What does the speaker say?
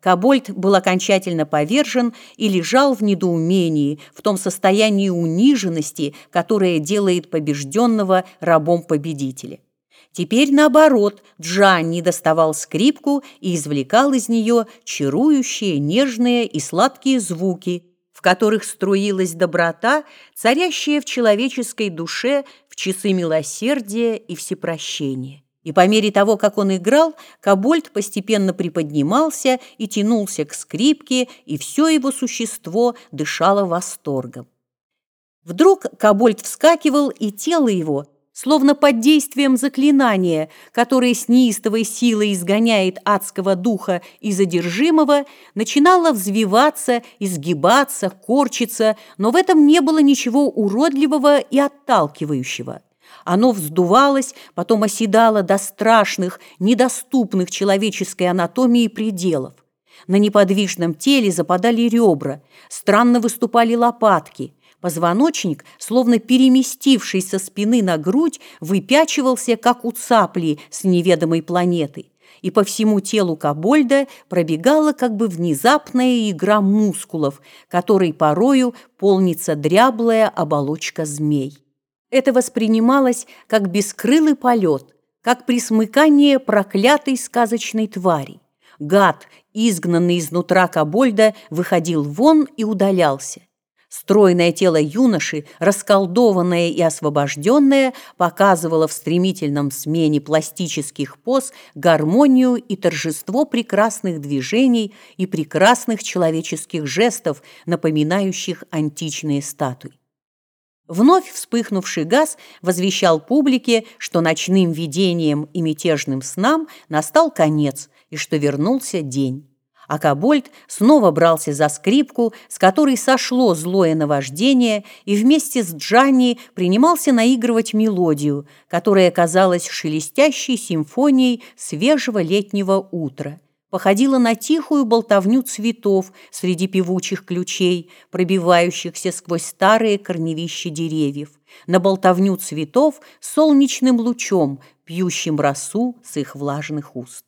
Кобольд был окончательно повержен и лежал в недоумении, в том состоянии униженности, которое делает побежденного рабом победителя. Теперь, наоборот, Джанни доставал скрипку и извлекал из нее чарующие, нежные и сладкие звуки, в которых струилась доброта, царящая в человеческой душе в часы милосердия и всепрощения. И по мере того, как он играл, Кобольд постепенно приподнимался и тянулся к скрипке, и все его существо дышало восторгом. Вдруг Кобольд вскакивал, и тело его, словно под действием заклинания, которое с неистовой силой изгоняет адского духа и задержимого, начинало взвиваться, изгибаться, корчиться, но в этом не было ничего уродливого и отталкивающего. Оно вздувалось, потом оседало до страшных, недоступных человеческой анатомии пределов. На неподвижном теле западали ребра, странно выступали лопатки. Позвоночник, словно переместившись со спины на грудь, выпячивался, как у цапли с неведомой планеты. И по всему телу Кабольда пробегала как бы внезапная игра мускулов, которой порою полнится дряблая оболочка змей. Это воспринималось как бескрылый полет, как присмыкание проклятой сказочной твари. Гад, изгнанный изнутра Кабольда, выходил вон и удалялся. Стройное тело юноши, расколдованное и освобожденное, показывало в стремительном смене пластических поз гармонию и торжество прекрасных движений и прекрасных человеческих жестов, напоминающих античные статуи. Вновь вспыхнувший газ возвещал публике, что ночным видением и мятежным снам настал конец и что вернулся день. А Кабольд снова брался за скрипку, с которой сошло злое наваждение, и вместе с Джанни принимался наигрывать мелодию, которая казалась шелестящей симфонией свежего летнего утра походила на тихую болтовню цветов среди певучих ключей, пробивающихся сквозь старые корневища деревьев, на болтовню цветов солнечным лучом, пьющим росу с их влажных уст.